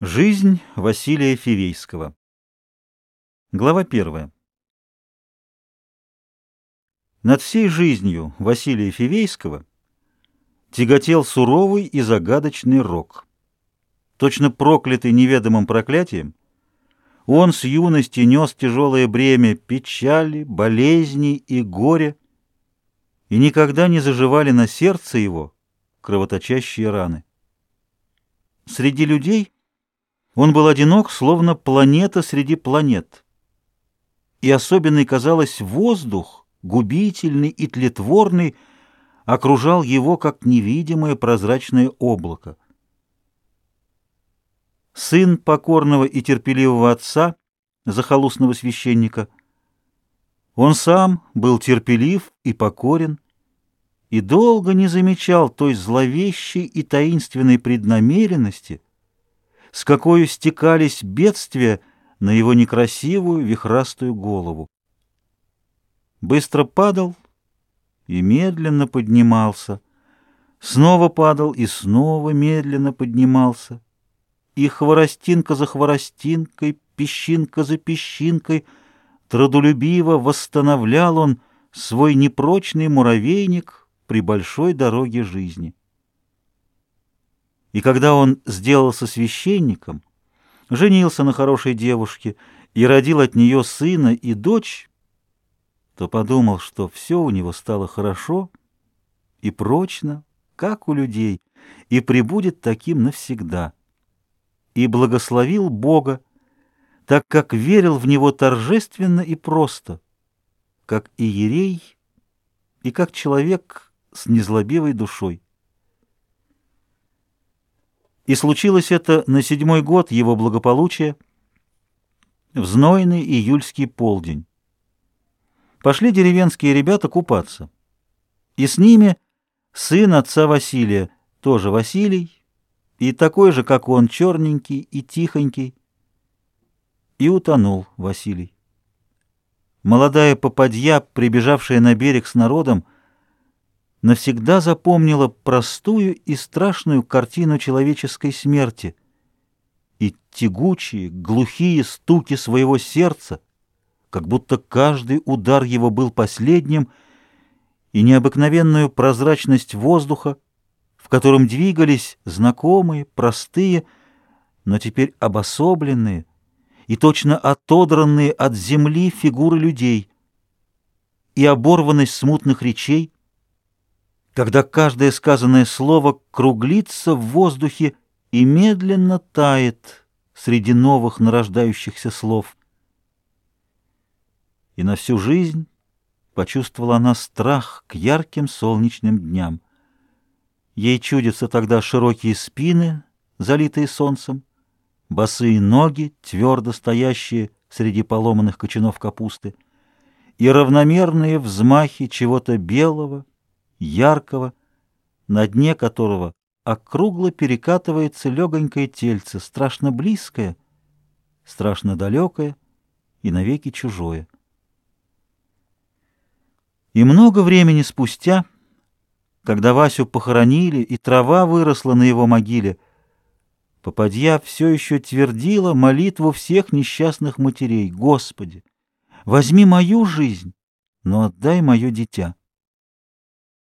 Жизнь Василия Фивейского. Глава первая. Над всей жизнью Василия Фивейского тяготел суровый и загадочный рок. Точно проклятый неведомым проклятием, он с юности нес тяжелое бремя печали, болезней и горя, и никогда не заживали на сердце его кровоточащие раны. Среди людей — он был одинок, словно планета среди планет. И особенный, казалось, воздух, губительный и тлетворный, окружал его, как невидимое прозрачное облако. Сын покорного и терпеливого отца, захолустного священника, он сам был терпелив и покорен, и долго не замечал той зловещей и таинственной преднамеренности, с какой стекались бедствия на его некрасивую вихрастую голову. Быстро падал и медленно поднимался, снова падал и снова медленно поднимался, и хворостинка за хворостинкой, песчинка за песчинкой трудолюбиво восстановлял он свой непрочный муравейник при большой дороге жизни. И когда он сделался священником, женился на хорошей девушке и родил от нее сына и дочь, то подумал, что все у него стало хорошо и прочно, как у людей, и прибудет таким навсегда. И благословил Бога, так как верил в Него торжественно и просто, как иерей и как человек с незлобивой душой. И случилось это на седьмой год его благополучия, в знойный июльский полдень. Пошли деревенские ребята купаться. И с ними сын отца Василия, тоже Василий, и такой же, как он, черненький и тихонький. И утонул Василий. Молодая попадья, прибежавшая на берег с народом, навсегда запомнила простую и страшную картину человеческой смерти. И тягучие, глухие стуки своего сердца, как будто каждый удар его был последним, и необыкновенную прозрачность воздуха, в котором двигались знакомые, простые, но теперь обособленные и точно отодранные от земли фигуры людей, и оборванность смутных речей — когда каждое сказанное слово круглится в воздухе и медленно тает среди новых нарождающихся слов. И на всю жизнь почувствовала она страх к ярким солнечным дням. Ей чудятся тогда широкие спины, залитые солнцем, босые ноги, твердо стоящие среди поломанных кочанов капусты, и равномерные взмахи чего-то белого, яркого, на дне которого округло перекатывается легонькое тельце, страшно близкое, страшно далекое и навеки чужое. И много времени спустя, когда Васю похоронили и трава выросла на его могиле, попадья все еще твердила молитву всех несчастных матерей. «Господи, возьми мою жизнь, но отдай мое дитя».